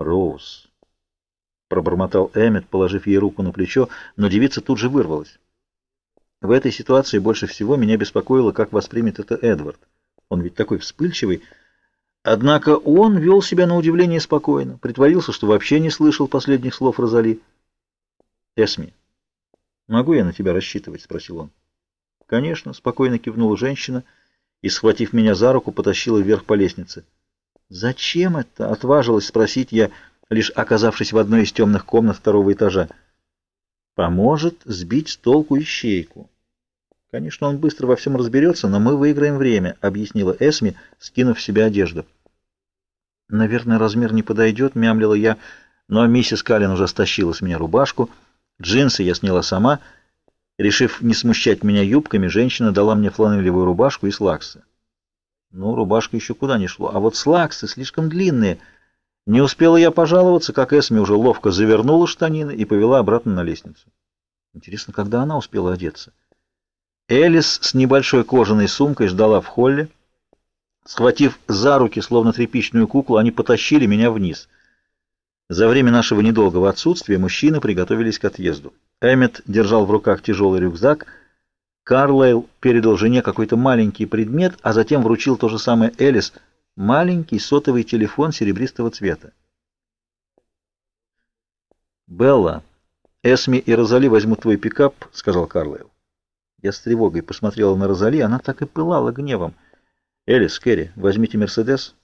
Роуз, пробормотал Эммет, положив ей руку на плечо, но девица тут же вырвалась. В этой ситуации больше всего меня беспокоило, как воспримет это Эдвард. Он ведь такой вспыльчивый. Однако он вел себя на удивление спокойно, притворился, что вообще не слышал последних слов Розали. «Эсми, могу я на тебя рассчитывать?» — спросил он. «Конечно», — спокойно кивнула женщина и, схватив меня за руку, потащила вверх по лестнице. «Зачем это?» — отважилась спросить я, лишь оказавшись в одной из темных комнат второго этажа. «Поможет сбить с толку ищейку». «Конечно, он быстро во всем разберется, но мы выиграем время», — объяснила Эсми, скинув в себя одежду. «Наверное, размер не подойдет», — мямлила я, но миссис Каллен уже стащила с меня рубашку. Джинсы я сняла сама. Решив не смущать меня юбками, женщина дала мне фланелевую рубашку и слаксы. Ну, рубашка еще куда не шло. А вот слаксы слишком длинные. Не успела я пожаловаться, как Эсми уже ловко завернула штанины и повела обратно на лестницу. Интересно, когда она успела одеться? Элис с небольшой кожаной сумкой ждала в холле. Схватив за руки, словно тряпичную куклу, они потащили меня вниз. За время нашего недолгого отсутствия мужчины приготовились к отъезду. Эммет держал в руках тяжелый рюкзак — Карлайл передал жене какой-то маленький предмет, а затем вручил то же самое Элис — маленький сотовый телефон серебристого цвета. «Белла, Эсми и Розали возьмут твой пикап», — сказал Карлайл. Я с тревогой посмотрела на Розали, она так и пылала гневом. «Элис, Кэрри, возьмите Мерседес».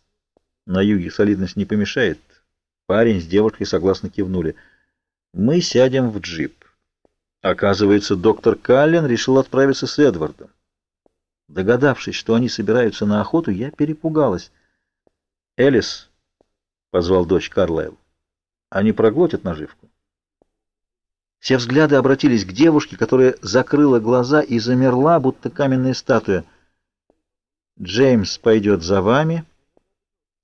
На юге солидность не помешает. Парень с девушкой согласно кивнули. «Мы сядем в джип». Оказывается, доктор Каллен решил отправиться с Эдвардом. Догадавшись, что они собираются на охоту, я перепугалась. «Элис», — позвал дочь Карлайл, — «они проглотят наживку». Все взгляды обратились к девушке, которая закрыла глаза и замерла, будто каменная статуя. «Джеймс пойдет за вами,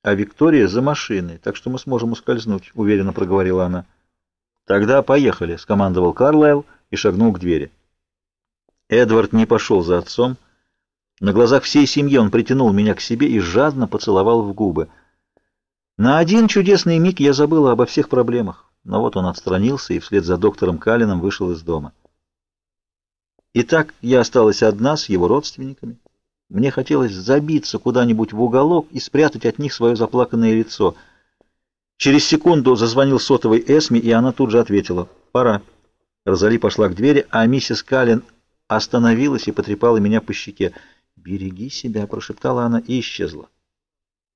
а Виктория за машиной, так что мы сможем ускользнуть», — уверенно проговорила она. «Тогда поехали», — скомандовал Карлайл, — и шагнул к двери. Эдвард не пошел за отцом. На глазах всей семьи он притянул меня к себе и жадно поцеловал в губы. На один чудесный миг я забыла обо всех проблемах, но вот он отстранился и вслед за доктором Калином вышел из дома. Итак, я осталась одна с его родственниками. Мне хотелось забиться куда-нибудь в уголок и спрятать от них свое заплаканное лицо. Через секунду зазвонил сотовый Эсми, и она тут же ответила «Пора». Розали пошла к двери, а миссис Каллен остановилась и потрепала меня по щеке. «Береги себя», — прошептала она и исчезла.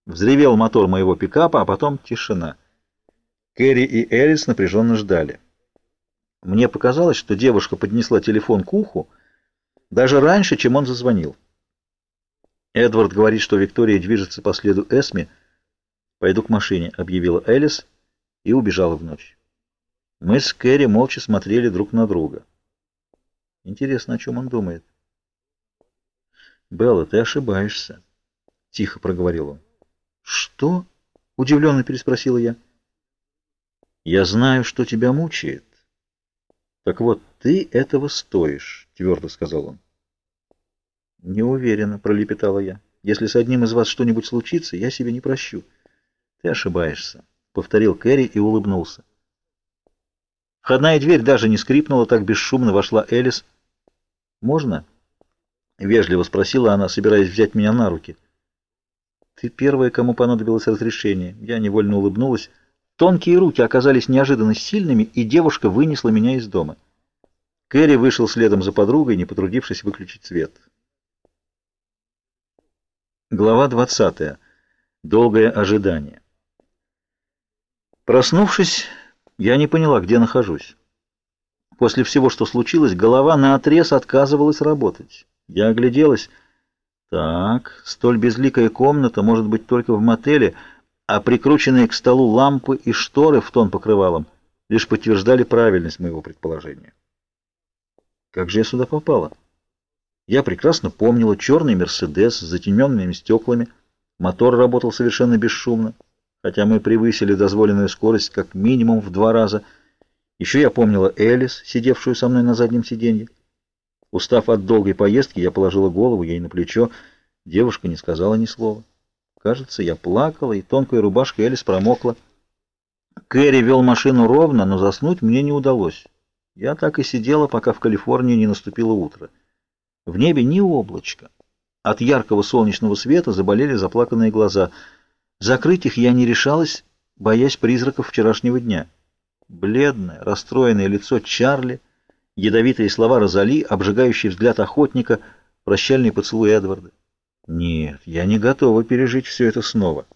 Взревел мотор моего пикапа, а потом тишина. Кэрри и Элис напряженно ждали. Мне показалось, что девушка поднесла телефон к уху даже раньше, чем он зазвонил. Эдвард говорит, что Виктория движется по следу Эсми. «Пойду к машине», — объявила Элис и убежала в ночь. Мы с Кэрри молча смотрели друг на друга. Интересно, о чем он думает. «Белла, ты ошибаешься», — тихо проговорил он. «Что?» — удивленно переспросила я. «Я знаю, что тебя мучает. Так вот, ты этого стоишь», — твердо сказал он. «Не уверена», — пролепетала я. «Если с одним из вас что-нибудь случится, я себе не прощу». «Ты ошибаешься», — повторил Кэрри и улыбнулся. Входная дверь даже не скрипнула, так бесшумно вошла Элис. «Можно?» — вежливо спросила она, собираясь взять меня на руки. «Ты первая, кому понадобилось разрешение». Я невольно улыбнулась. Тонкие руки оказались неожиданно сильными, и девушка вынесла меня из дома. Кэрри вышел следом за подругой, не потрудившись выключить свет. Глава двадцатая. Долгое ожидание. Проснувшись, я не поняла, где нахожусь. После всего, что случилось, голова наотрез отказывалась работать. Я огляделась. Так, столь безликая комната может быть только в мотеле, а прикрученные к столу лампы и шторы в тон покрывалом лишь подтверждали правильность моего предположения. Как же я сюда попала? Я прекрасно помнила черный «Мерседес» с затемненными стеклами. Мотор работал совершенно бесшумно хотя мы превысили дозволенную скорость как минимум в два раза. Еще я помнила Элис, сидевшую со мной на заднем сиденье. Устав от долгой поездки, я положила голову ей на плечо. Девушка не сказала ни слова. Кажется, я плакала, и тонкая рубашка Элис промокла. Кэрри вел машину ровно, но заснуть мне не удалось. Я так и сидела, пока в Калифорнии не наступило утро. В небе ни облачка. От яркого солнечного света заболели заплаканные глаза. Закрыть их я не решалась, боясь призраков вчерашнего дня. Бледное, расстроенное лицо Чарли, ядовитые слова Розали, обжигающий взгляд охотника, прощальный поцелуй Эдварда. Нет, я не готова пережить все это снова.